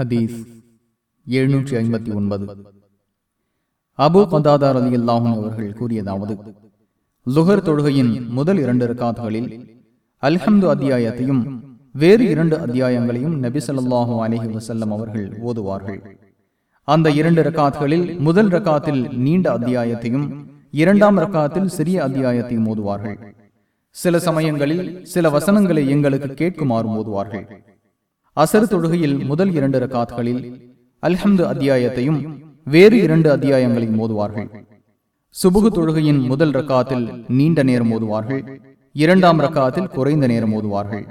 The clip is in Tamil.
ஹதீஸ் எழுநூற்றி ஐம்பத்தி ஒன்பது. அபு கந்தாதார் அலி அல்லாஹும் அவர்கள் கூறியதாவது லுகர் தொழுகையின் முதல் இரண்டு ரகாத்துகளில் அல்ஹம்து அத்தியாயத்தையும் வேறு இரண்டு அத்தியாயங்களையும் நபிசல்லாஹு அலஹி வசல்லம் அவர்கள் ஓதுவார்கள். அந்த இரண்டு ரக்காத்துகளில் முதல் ரக்காத்தில் நீண்ட அத்தியாயத்தையும் இரண்டாம் ரக்காத்தில் சிறிய அத்தியாயத்தையும் ஓதுவார்கள். சில சமயங்களில் சில வசனங்களை எங்களுக்கு கேட்குமாறு ஓதுவார்கள். அசர் தொழுகையில் முதல் இரண்டு ரகாத்களில் அல்ஹம்து அத்தியாயத்தையும் வேறு இரண்டு அத்தியாயங்களையும் மோதுவார்கள். சுபுகு தொழுகையின் முதல் ரக்காத்தில் நீண்ட நேரம் ஓதுவார்கள் இரண்டாம் ரக்காத்தில் குறைந்த நேரம் ஓதுவார்கள்